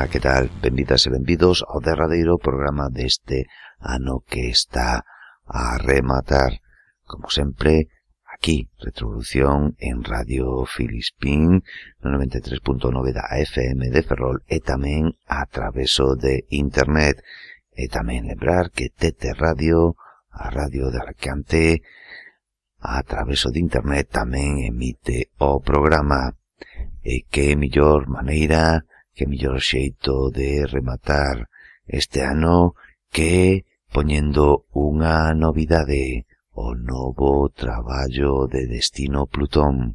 Ola, que tal? Benvidas e benvidos ao derradeiro programa deste ano que está a rematar. Como sempre, aquí, Retrovolución en Radio Filispín, no 93.9 da FM de Ferrol e tamén a traveso de Internet. E tamén lembrar que Tete Radio, a radio de Alcante, a traveso de Internet tamén emite o programa. E que mellor maneira que mellor xeito de rematar este ano que poñendo unha novidade, o novo traballo de Destino Plutón.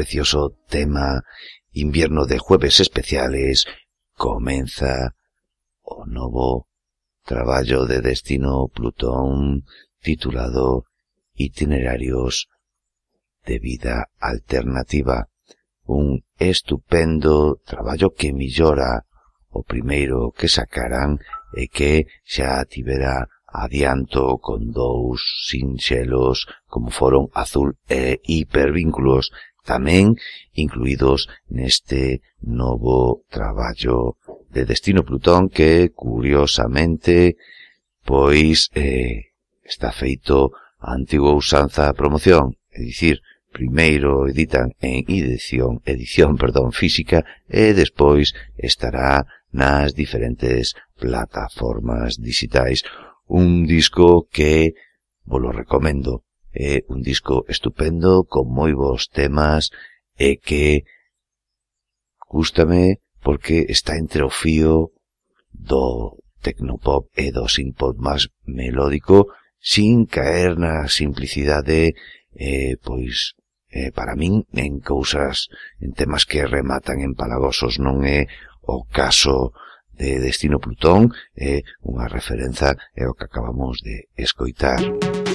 precioso tema Invierno de Jueves Especiales comeza o novo traballo de destino Plutón titulado Itinerarios de Vida Alternativa. Un estupendo traballo que millora o primeiro que sacaran e que xa tivera adianto con dous sinxelos como foron Azul e Hipervínculos tamén incluídos neste novo traballo de Destino Plutón que, curiosamente, pois eh, está feito a antigua usanza a promoción, é dicir, primeiro editan en edición, edición perdón, física e despois estará nas diferentes plataformas digitais. Un disco que vos lo recomendo, É un disco estupendo, con moi bons temas, e que gustame porque está entre o fío do tecnopop e do synthpop máis melódico sin caer na simplicidade eh, pois eh, para min en cousas en temas que rematan en palagosos non é o caso de Destino Plutón é eh, unha referenza é o que acabamos de escoitar. Música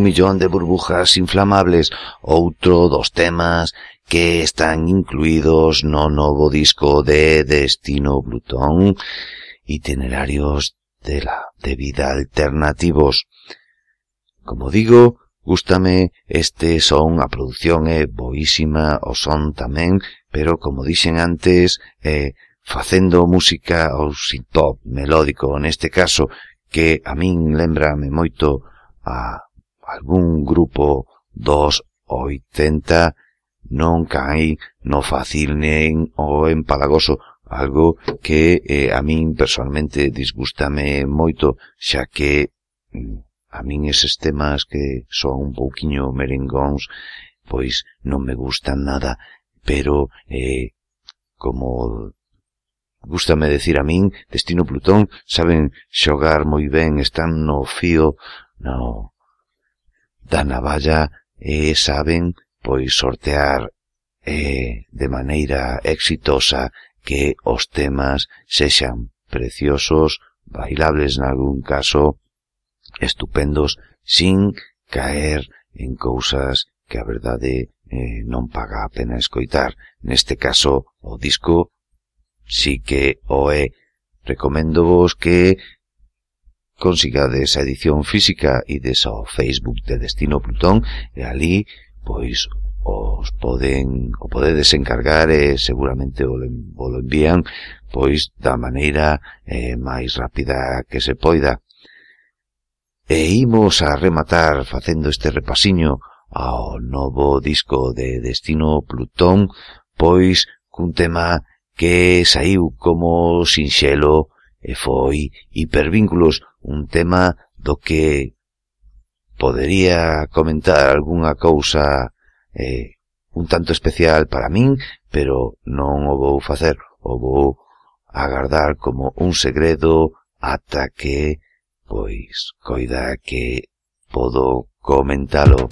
un millón de burbujas inflamables, outro dos temas que están incluídos no novo disco de Destino Plutón, itinerarios de, la, de vida alternativos. Como digo, gústame este son, a produción é eh, boísima, o son tamén, pero como dixen antes, eh, facendo música ou sin top melódico neste caso que a min lembrame moito a algún grupo dos 80 non cae no fácil nen o empalagoso, algo que eh, a min personalmente disgustame moito, xa que mm, a min eses temas que son un pouquiño merengóns, pois non me gustan nada, pero eh, como gustame decir a min, Destino Plutón saben xogar moi ben, están no fío, no, da navalla e eh, saben pois sortear eh, de maneira exitosa que os temas sexan preciosos, bailables nalgún caso, estupendos, sin caer en cousas que a verdade eh, non paga a pena escoitar. Neste caso, o disco sí que o é. Recomendo vos que consigades a edición física e des ao Facebook de Destino Plutón e ali, pois, os poden, o podedes encargar e eh, seguramente o, o lo envían pois da maneira eh, máis rápida que se poida. E imos a rematar facendo este repasiño ao novo disco de Destino Plutón, pois cun tema que saiu como sinxelo e foi hipervínculos un tema do que podería comentar algunha cousa eh, un tanto especial para min, pero non o vou facer, o vou agardar como un segredo ata que, pois, coida que podo comentalo.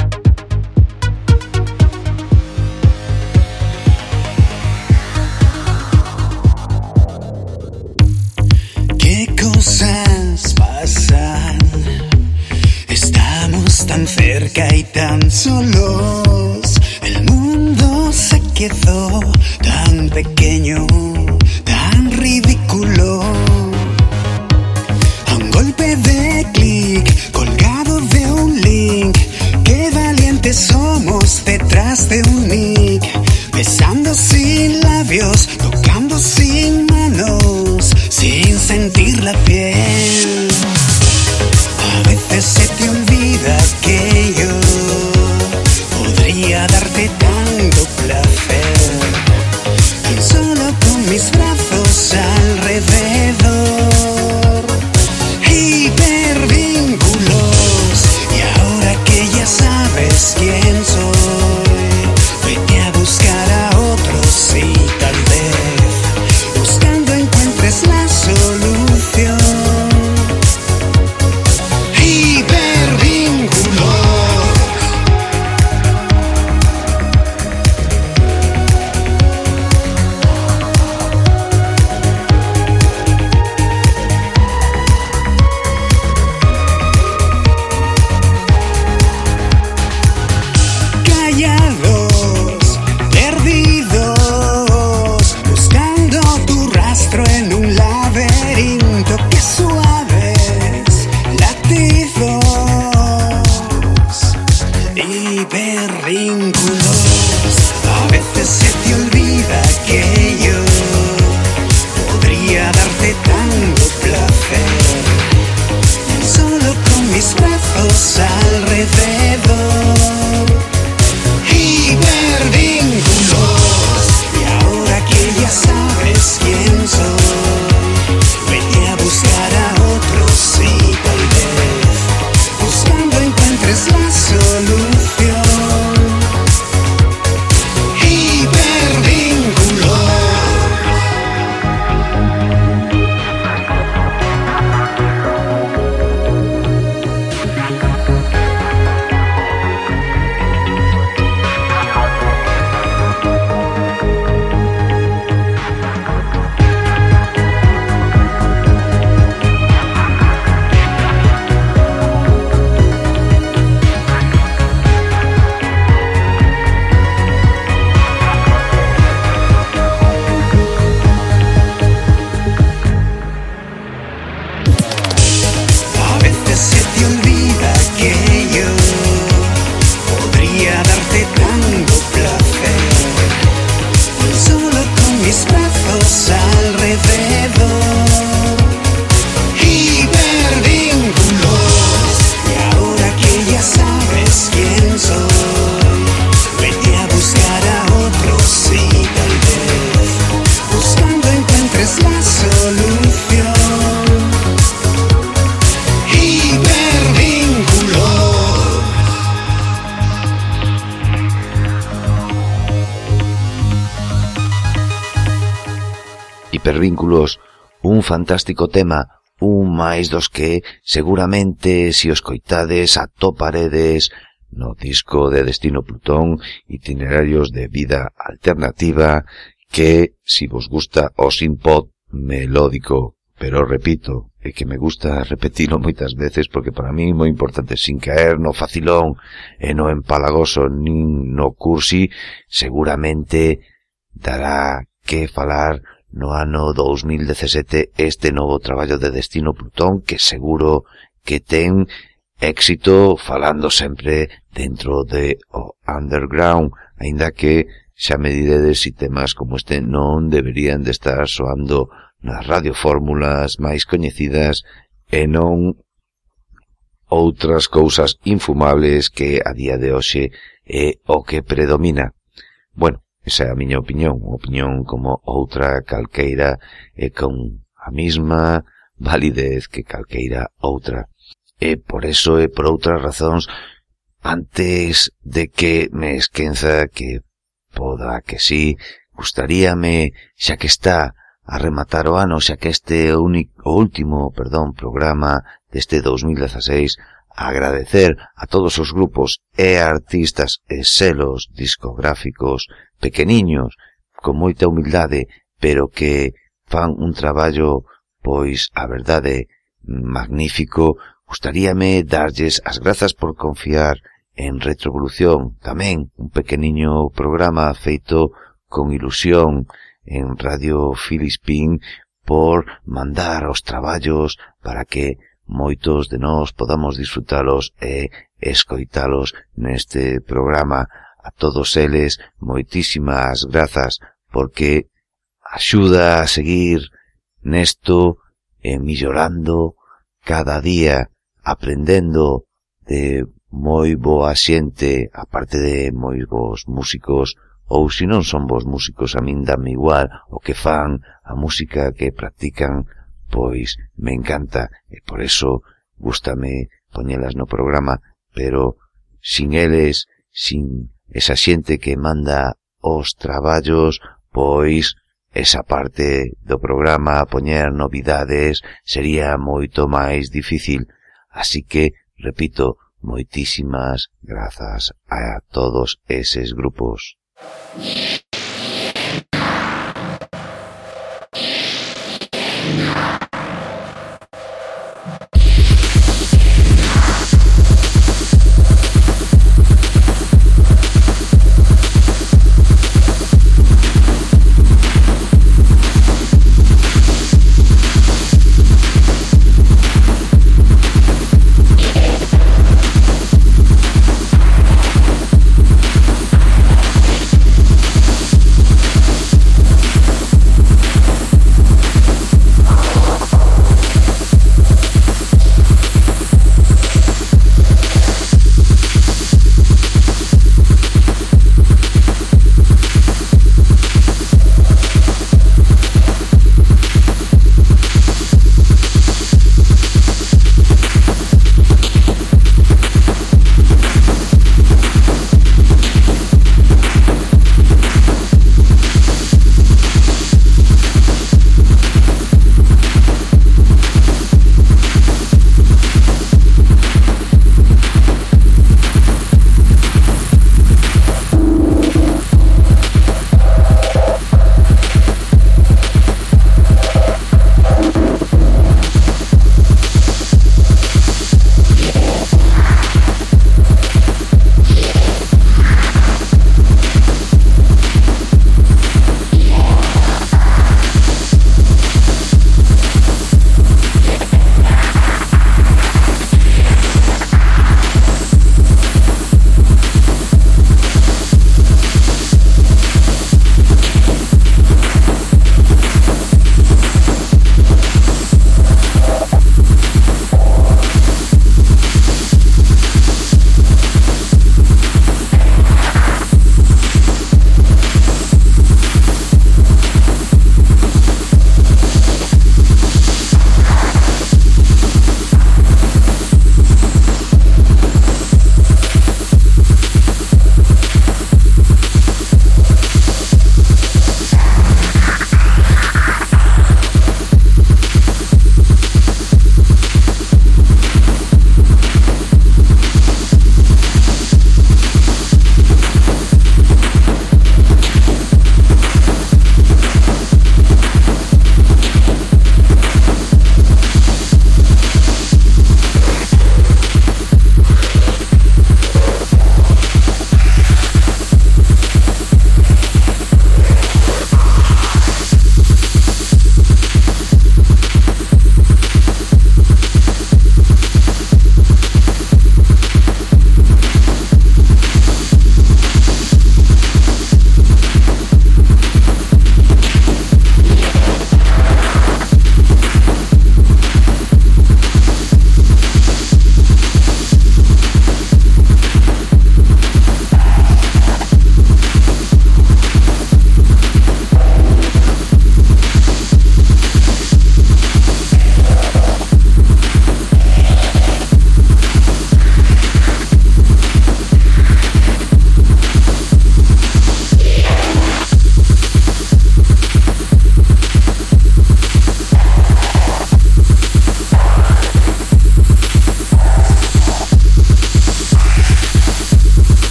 Tan cerca y tan solos. El mundo se quedó tan pequeño, tan ridículo. A un golpe de clic, colgado de un link. Qué valientes somos detrás de un nick. Besando sin labios, tocando sin manos sin sentir la piel. A veces se hipervínculos, un fantástico tema, un máis dos que seguramente se os coitades atoparedes no disco de Destino Plutón itinerarios de vida alternativa que, si vos gusta o sin pod melódico, pero repito, e que me gusta repetilo moitas veces porque para mí moi importante sin caer no facilón e no empalagoso nin no cursi, seguramente dará que falar no ano 2017 este novo traballo de Destino Plutón que seguro que ten éxito falando sempre dentro de o underground, aínda que xa me diredes si temas como este non deberían de estar soando nas radiofórmulas máis coñecidas e non outras cousas infumables que a día de hoxe é o que predomina. Bueno, Esa é a miña opinión, opinión como outra calqueira e con a mesma validez que calqueira outra. E por eso e por outras razóns, antes de que me esquenza que poda que sí, gustaríame, xa que está a rematar o ano, xa que este é o único, o último, perdón, programa deste 2016, agradecer a todos os grupos e artistas e selos discográficos pequeniños con moita humildade, pero que fan un traballo pois a verdade magnífico. Gustaríame darlles as grazas por confiar en Retrovolución, tamén un pequeniño programa feito con ilusión en Radio Filispín por mandar os traballos para que moitos de nós podamos disfrutalos e escoitalos neste programa. A todos eles, moitísimas grazas, porque axuda a seguir nesto e millorando cada día, aprendendo de moi boa xente, aparte de moi bons músicos, ou se non son bons músicos, a min dame igual o que fan, a música que practican, pois me encanta e por eso gustame poñelas no programa, pero sin eles, sin esa xente que manda os traballos, pois esa parte do programa a poñer novidades sería moito máis difícil. Así que, repito, moitísimas grazas a todos eses grupos.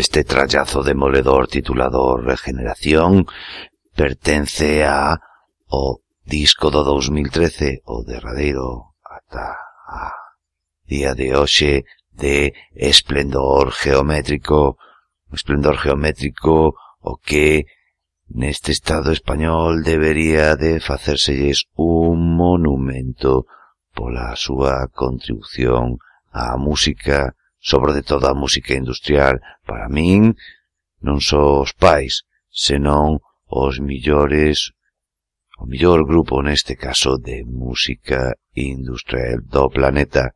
Este trallazo demoledor titulado Regeneración pertence a o disco do 2013, o derradeiro ata a día de hoxe de esplendor geométrico, esplendor geométrico o que neste estado español debería de facérselles un monumento pola súa contribución á música sobre todo a música industrial. Para min, non só os pais, senón os millores, o millor grupo neste caso de música industrial do planeta.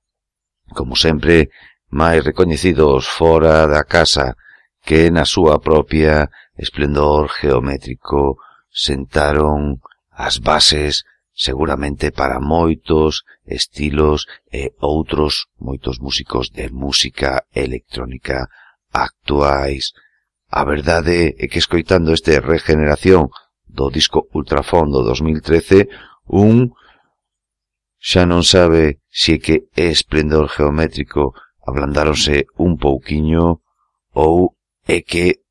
Como sempre, máis recoñecidos fora da casa que na súa propia esplendor geométrico sentaron as bases seguramente para moitos estilos e outros moitos músicos de música electrónica actuais. A verdade é que escoitando este regeneración do disco Ultrafondo 2013, un xa non sabe se si é que é esplendor geométrico ablandáronse un pouquiño ou é que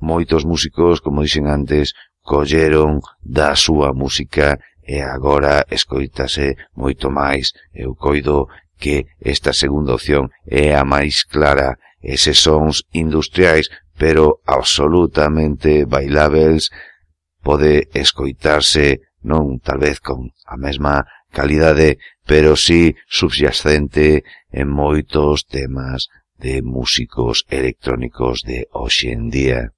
moitos músicos, como dixen antes, colleron da súa música e agora escoítase moito máis. Eu coido que esta segunda opción é a máis clara. Eses sons industriais, pero absolutamente bailables, pode escoitarse non tal vez con a mesma calidade, pero sí subxacente en moitos temas de músicos electrónicos de hoxe en día.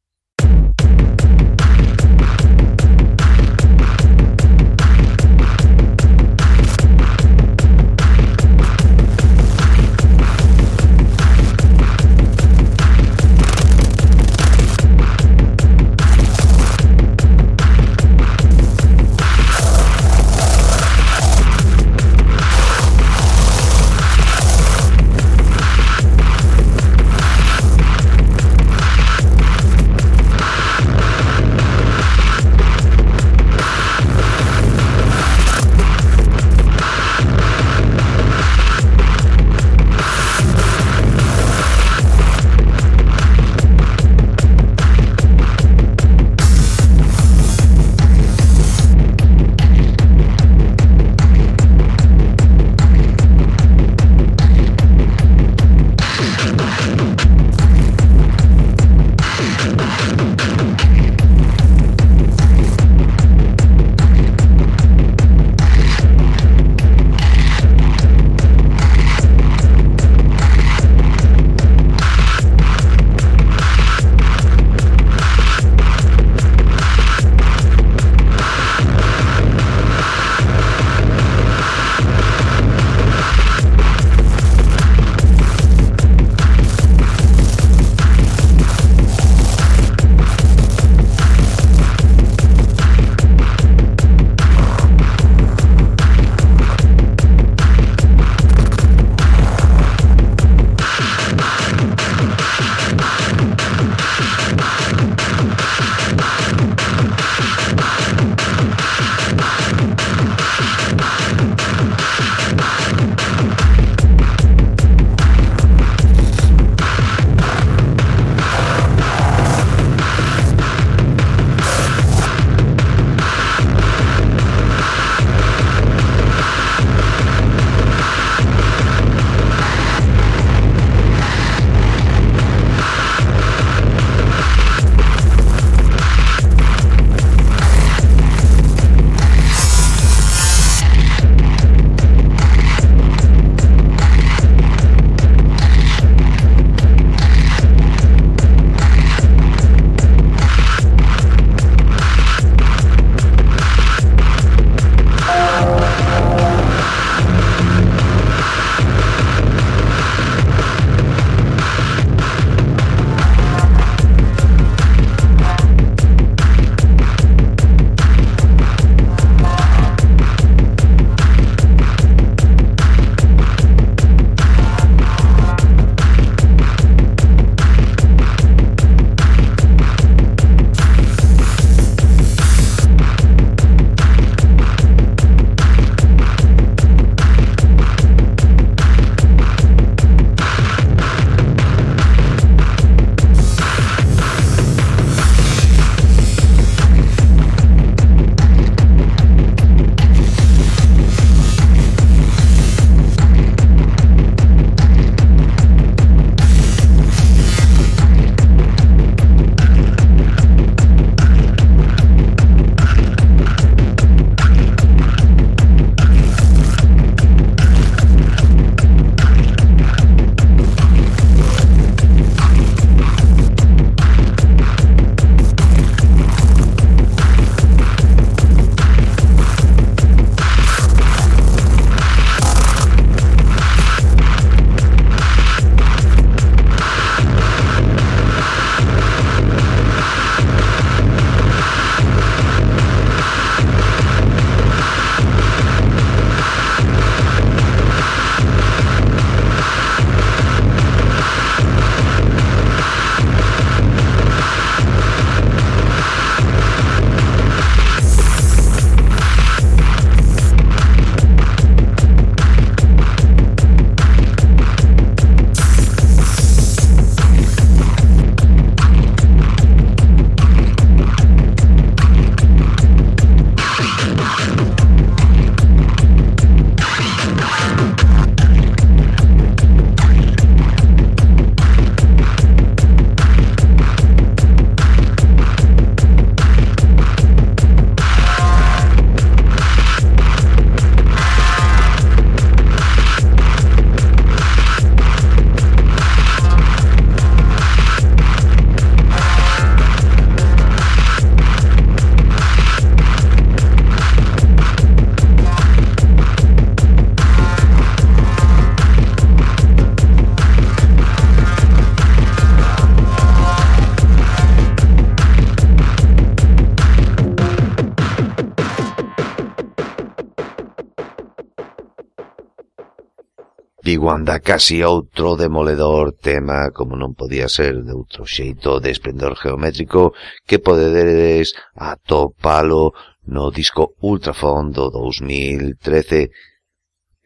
banda casi outro demoledor tema, como non podía ser de outro xeito de esplendor geométrico, que podedes atopalo no disco Ultrafondo 2013.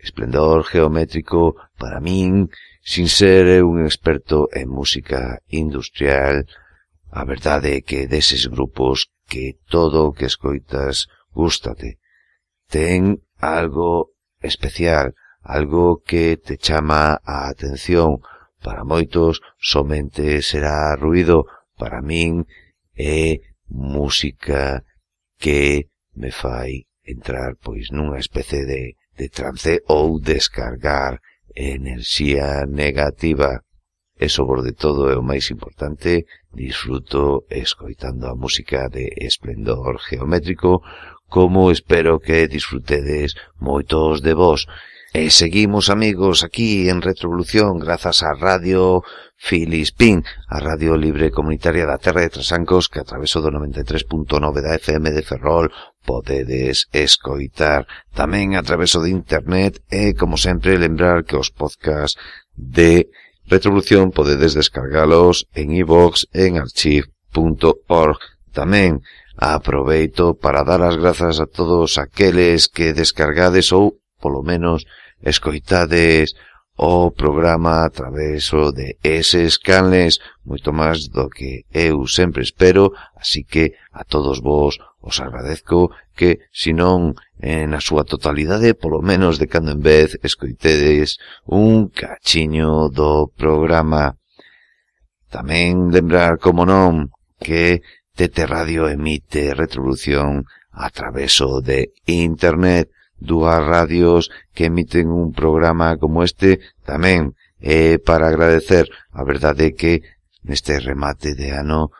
Esplendor geométrico, para min, sin ser un experto en música industrial, a verdade é que deses grupos que todo o que escoitas gústate. Ten algo especial, algo que te chama a atención. Para moitos somente será ruido, para min é música que me fai entrar pois nunha especie de, de trance ou descargar enerxía negativa. E sobre todo é o máis importante, disfruto escoitando a música de esplendor geométrico, como espero que disfrutedes moitos de vós. E seguimos, amigos, aquí en Retrovolución, grazas a Radio Filispín, a Radio Libre Comunitaria da Terra de Trasancos, que a traveso do 93.9 da FM de Ferrol podedes escoitar. Tamén a traveso de Internet e, como sempre, lembrar que os podcast de Retrovolución podedes descargalos en iVox e en archive.org. Tamén aproveito para dar as grazas a todos aqueles que descargades ou, polo menos, Escoitades o programa a través de eses canles, moito máis do que eu sempre espero, así que a todos vos os agradezco que, si non na súa totalidade, polo menos de cando en vez, escoitedes un cachiño do programa. Tamén lembrar, como non, que Tete Radio emite retrovolución a traveso de Internet, dúas radios que emiten un programa como este tamén é para agradecer. A verdade é que neste remate de ano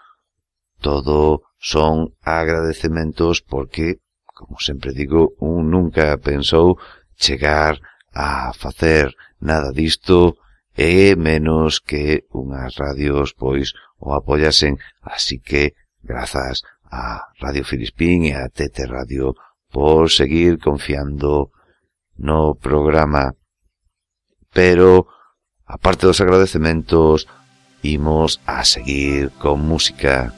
todo son agradecementos porque, como sempre digo, un nunca pensou chegar a facer nada disto e menos que unhas radios pois o apoyasen, así que grazas a Radio Filispín e a Tete Radio por seguir confiando no programa. Pero, aparte dos agradecementos, imos a seguir con música.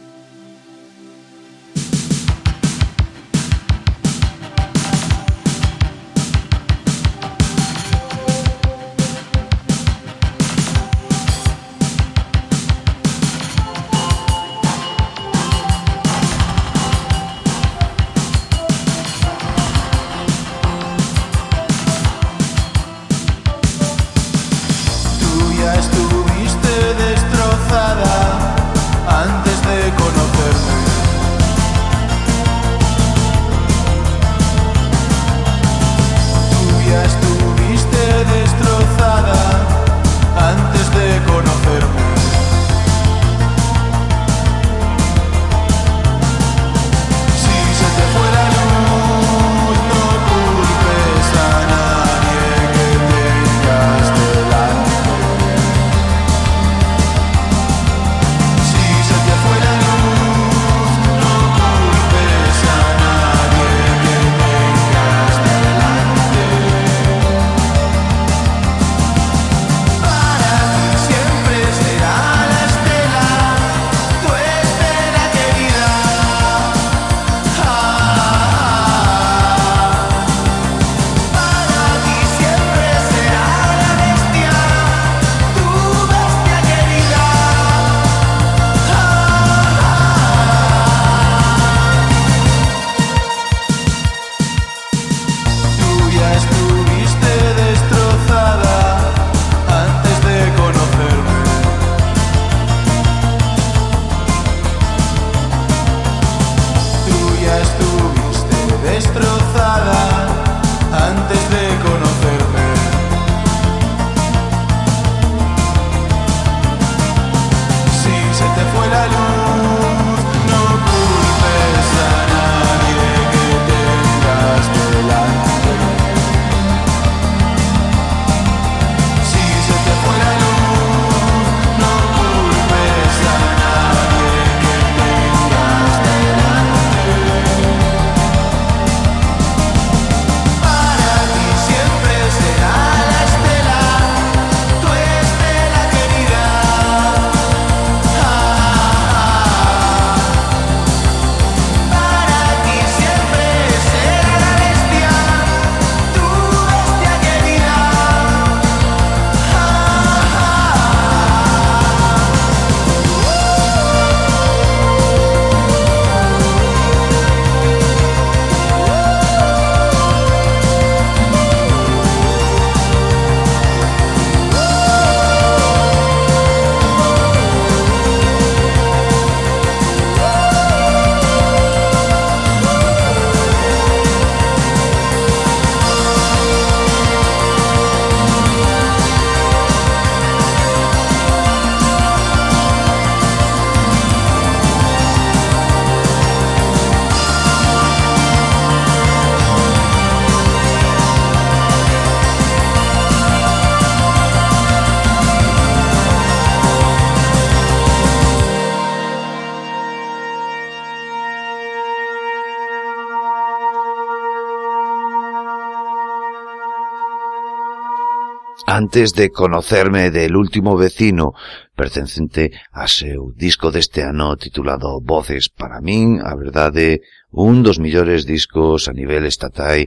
antes de conocerme del último vecino, pertencente a seu disco deste ano titulado Voces para min, a verdade, un dos millores discos a nivel estatal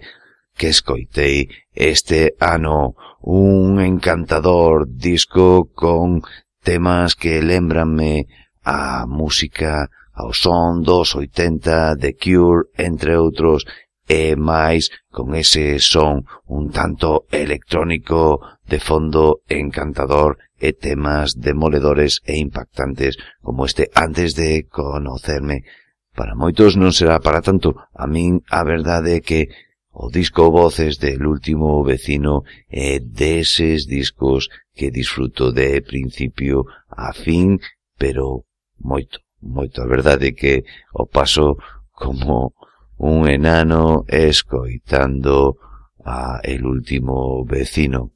que escoitei este ano, un encantador disco con temas que lembranme a música ao son dos 80 de Cure, entre outros, e máis con ese son un tanto electrónico de fondo encantador e temas demoledores e impactantes como este antes de conocerme. Para moitos non será para tanto, a min a verdade é que o disco Voces del último vecino é deses discos que disfruto de principio a fin, pero moito, moito. A verdade é que o paso como un enano escoitando a el último vecino.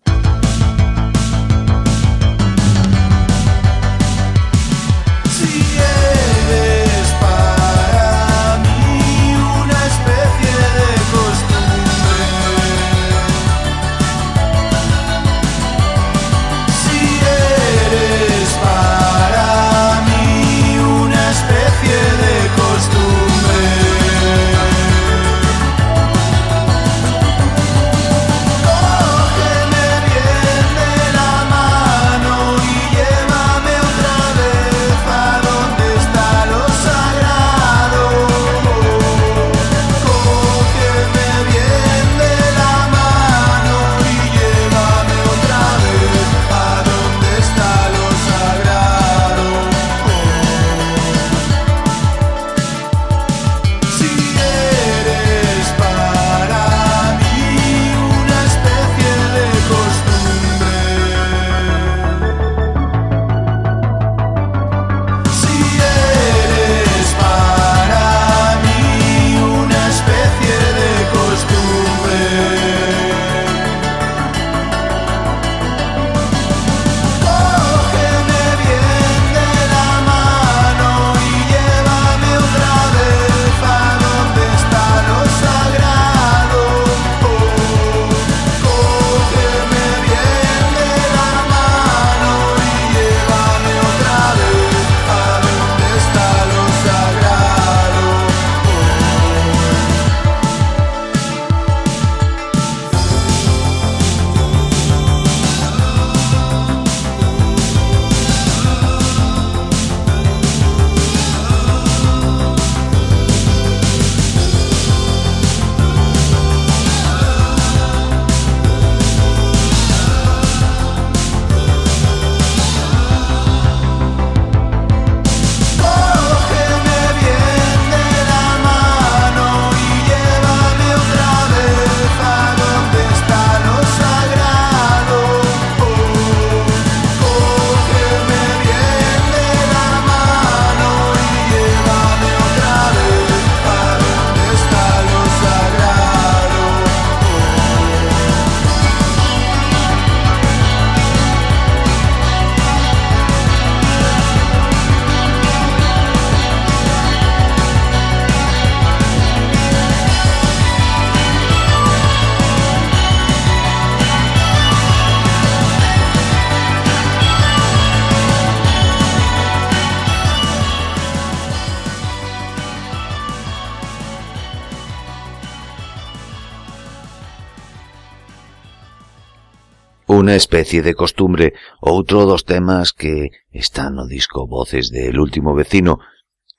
unha especie de costumbre outro dos temas que está no disco Voces del último vecino.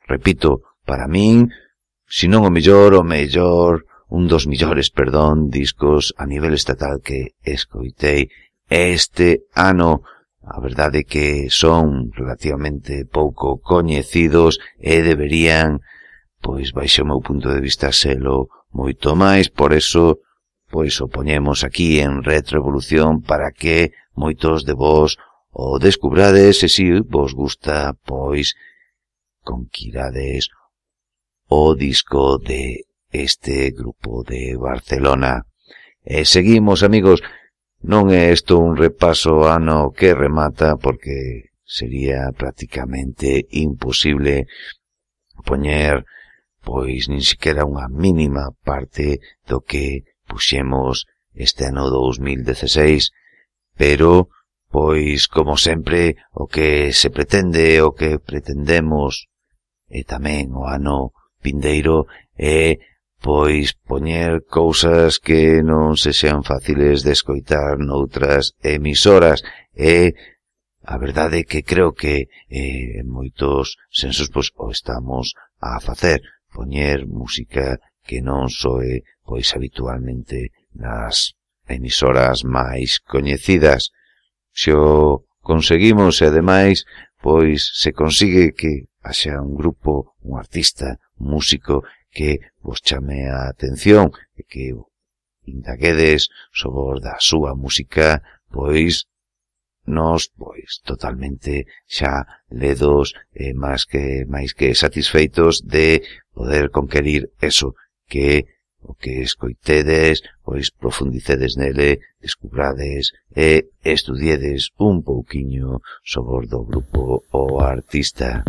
Repito, para min, si non o mellor, o mellor, un dos millores, perdón, discos a nivel estatal que escoitei este ano. A verdade que son relativamente pouco coñecidos e deberían, pois baixo o meu punto de vista, selo moito máis, por eso pois o poñemos aquí en retroevolución para que moitos de vos o descubrades e si vos gusta, pois conquirades o disco de este grupo de Barcelona. E seguimos, amigos, non é isto un repaso ano que remata porque sería prácticamente imposible poñer pois nin siquiera unha mínima parte do que puxemos este ano 2016, pero, pois, como sempre, o que se pretende, o que pretendemos, e tamén o ano pindeiro, é, pois, poñer cousas que non se sean fáciles de escoitar noutras emisoras, e, a verdade que creo que eh, en moitos sensos pois, o estamos a facer, poñer música que non soe pois habitualmente nas emisoras máis coñecidas. Se o conseguimos e ademais pois se consigue que haxa un grupo, un artista, un músico que vos chame a atención e que indaguedes sobre da súa música, pois nós, pois, totalmente xa ledos e máis que máis que satisfeitos de poder conquerir eso, que o que escoitedes, pois profundicedes nele, descubrades e estudiedes un pouquiño sobre do grupo o artista.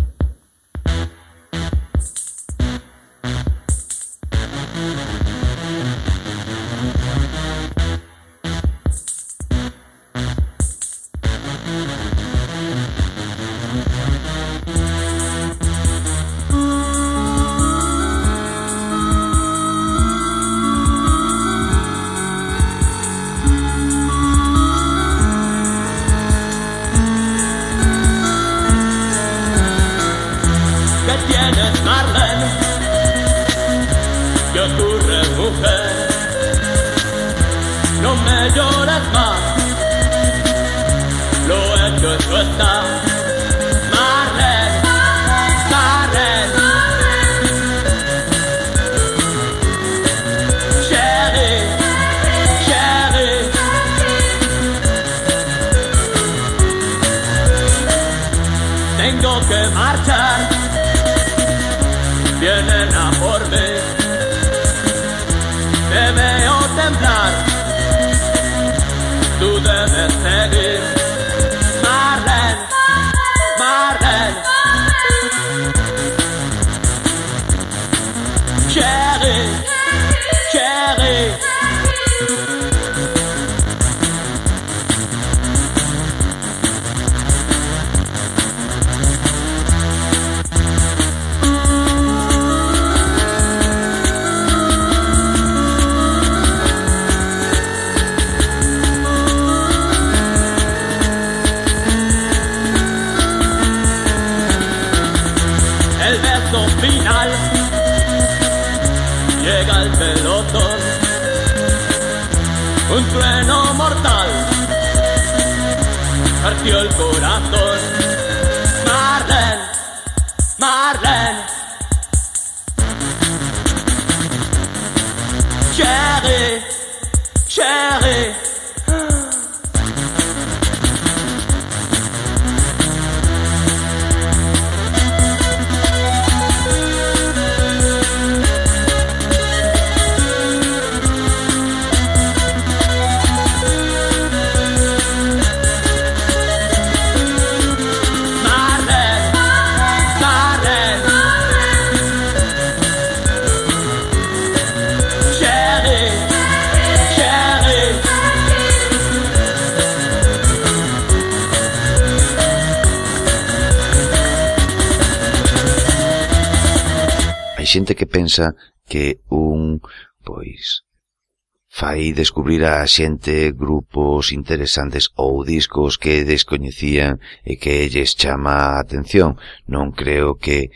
descubrirá a xente grupos interesantes ou discos que descoñecían e que lles chama a atención. Non creo que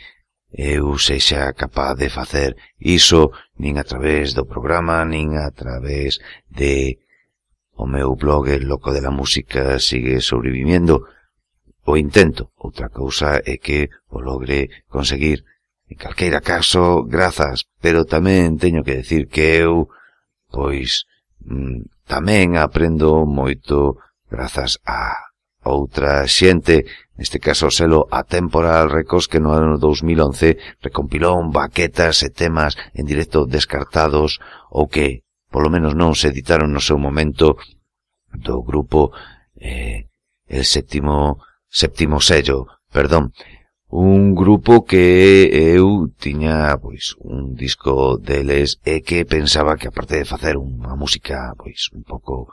eu sexa capaz de facer iso nin a través do programa, nin a través de o meu blog El Loco de la Música sigue sobrevivindo O intento, outra cousa é que o logre conseguir. En calqueira caso, grazas, pero tamén teño que decir que eu, pois, Mm, tamén aprendo moito grazas a outra xente, neste caso o selo Atemporal Records que no ano 2011 recompilou baquetas e temas en directo descartados ou que polo menos non se editaron no seu momento do grupo eh, el séptimo séptimo sello, perdón, Un grupo que eu tiña, pois, un disco deles e que pensaba que aparte de facer unha música, pois, un pouco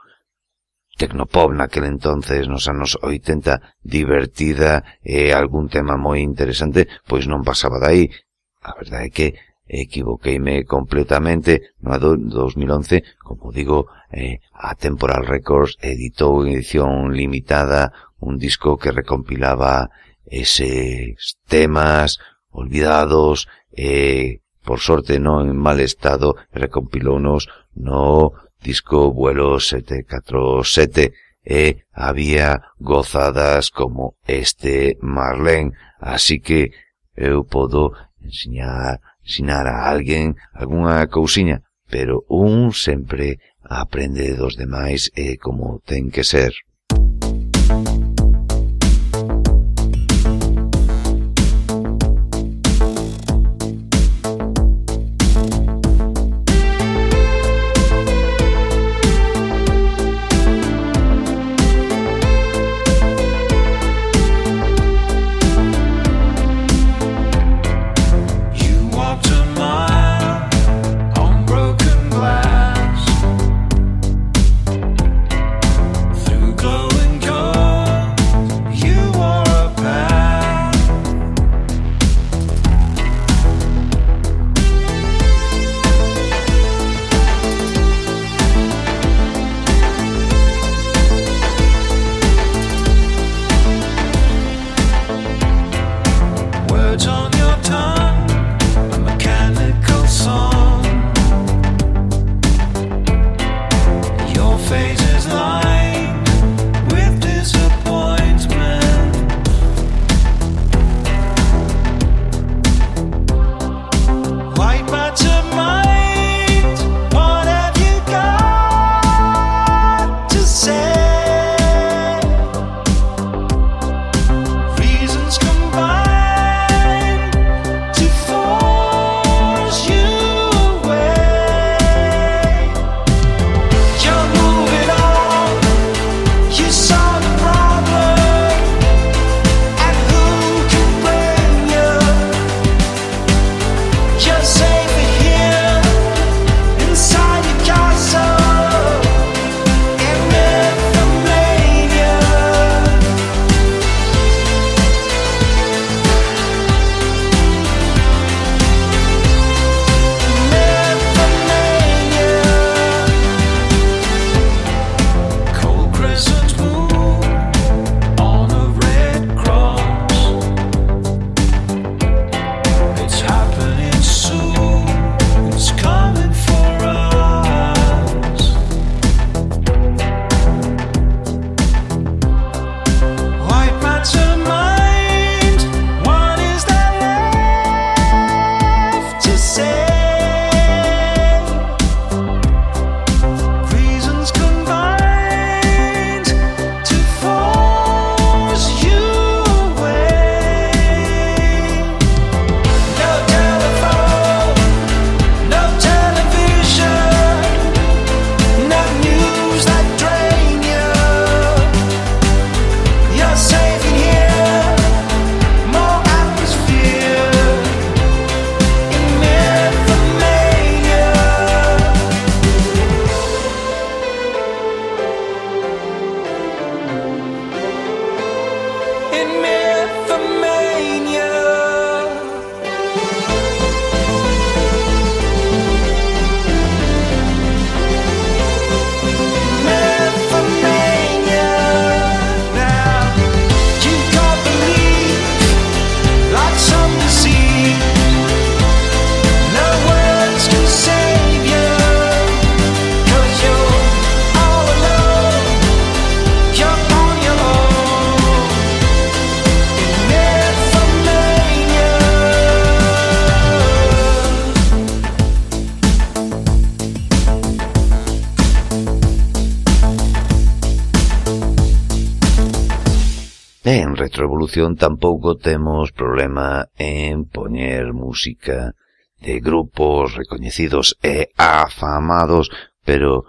tecnopop naquel entonces, nos anos 80, divertida e algún tema moi interesante, pois non pasaba dai. A verdade é que equivoqueime completamente no ano 2011, como digo, eh, a Temporal Records editou en edición limitada un disco que recompilaba eses temas olvidados e, por sorte, non en mal estado, recompilounos no disco Vuelo 747 e eh, había gozadas como este Marlén, así que eu podo enseñar, ensinar a alguén algunha cousiña, pero un sempre aprende dos demais e como ten que ser. produción tampouco temos problema en poñer música de grupos recoñecidos e afamados, pero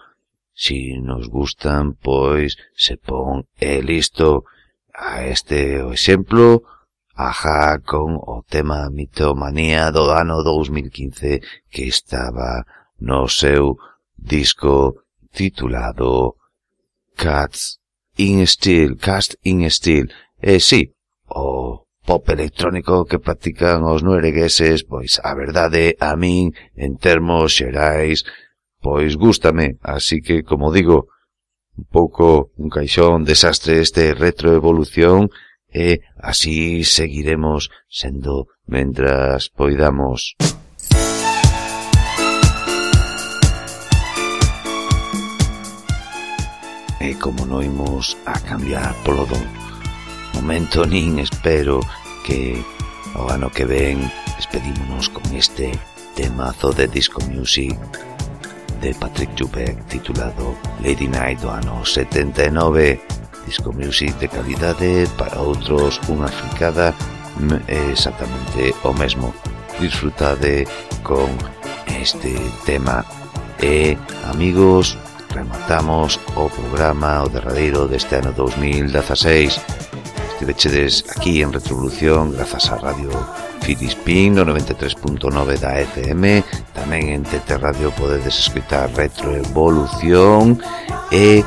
si nos gustan, pois se pon e listo. A este o exemplo, ajá con o tema mitomanía do ano 2015 que estaba no seu disco titulado Cats in Steel, Cast in Steel. E eh, sí, o pop electrónico que practican os nueregueses, pois a verdade a min, en termos xerais, pois gústame, así que, como digo, un pouco un caixón desastre este retroevolución e así seguiremos sendo mentras poidamos. E como noimos a cambiar polo don momento nin espero que o ano que ven despedímonos con este temazo de disco music de Patrick Jubek titulado Lady Night do ano 79 disco music de calidade para outros unha fricada mm, exactamente o mesmo. Disfrutade con este tema. E amigos rematamos o programa o derradeiro deste ano 2016 que vechedes aquí en Retrovolución grazas a Radio Filispín no 93.9 da FM tamén en TT Radio podedes escritar Retroevolución e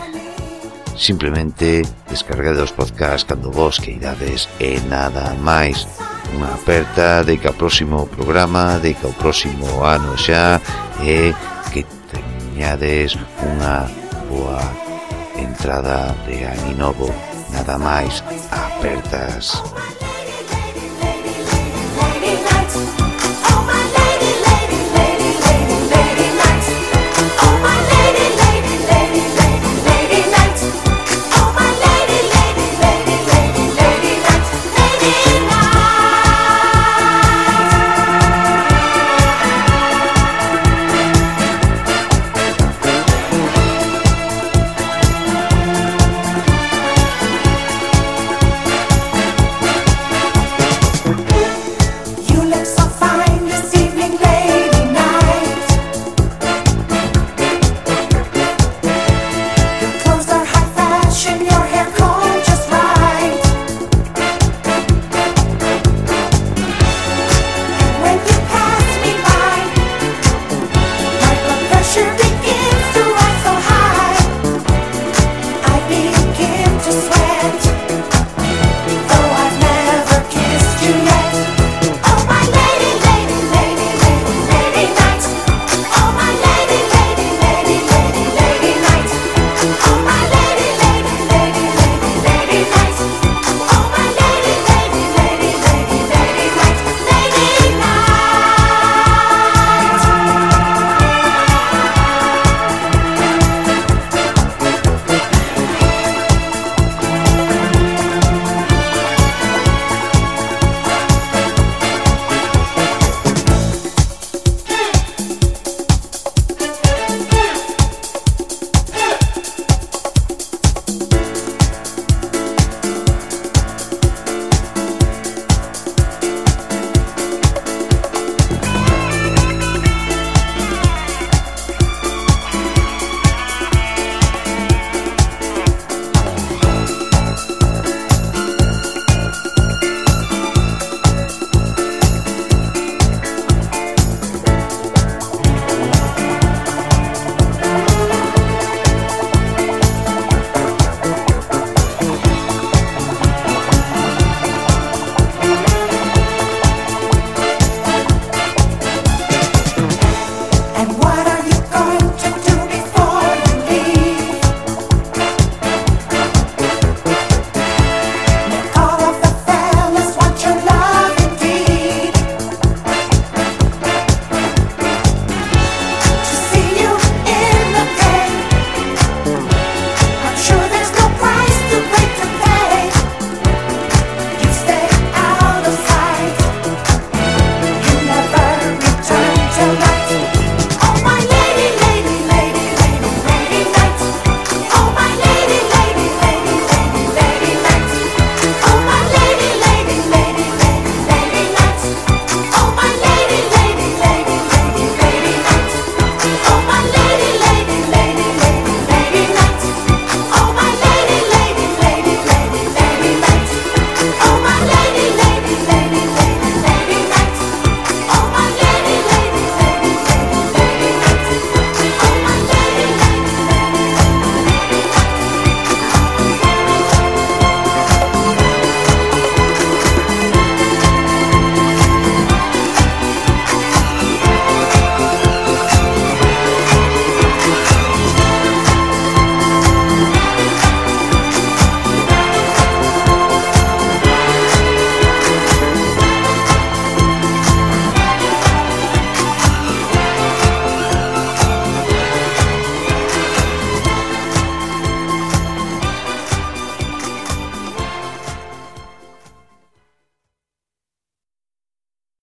simplemente descargade os podcast cando vos que irades e nada máis. Unha aperta de que ao próximo programa de que ao próximo ano xa e que teñades unha boa entrada de ano novo. Nada máis, apertas.